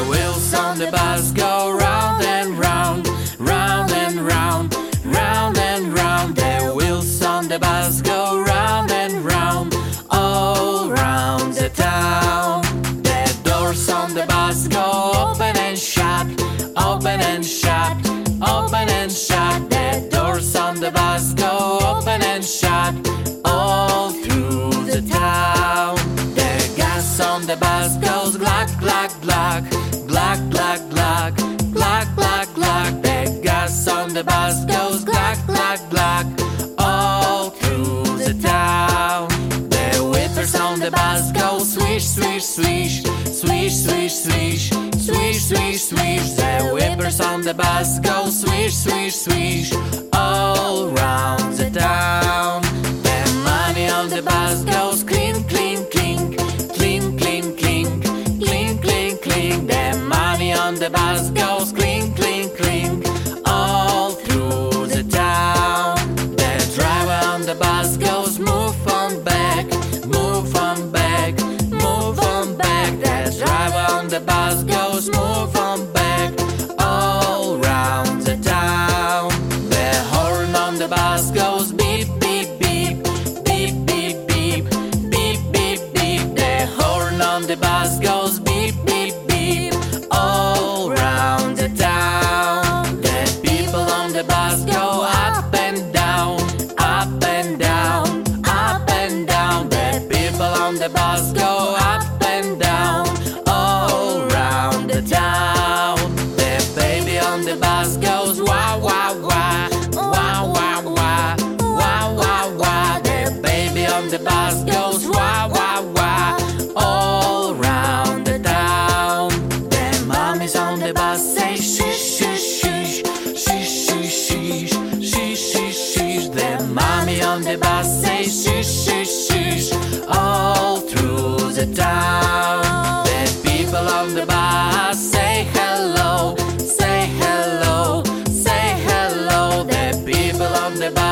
The wheels on the bus go round and round, round and round, round and round. The wheels on the bus go round and round, all round the town. The doors on the bus go open and shut, open and shut, open and shut. The doors on the bus go open and shut, all through the town. The gas on the bus goes gluck, gluck, gluck, bus go swish, swish, swish, swish, swish, swish, swish, swish, swish. The whippers on the bus go swish, swish, swish, all round the town. The money on the bus goes clean, clean, clink, clean, clean, clink, clean, clean, clink. The money on the bus goes clean, clean, clink, bus goes beep, beep, beep, beep, beep, beep, beep, beep, beep. The horn on the bus goes beep, beep, beep, all round the town. The people on the bus go up and down, up and down, up and down. The people on the bus go sheesh, all through the town. The people on the bus say hello, say hello, say hello. The people on the bus.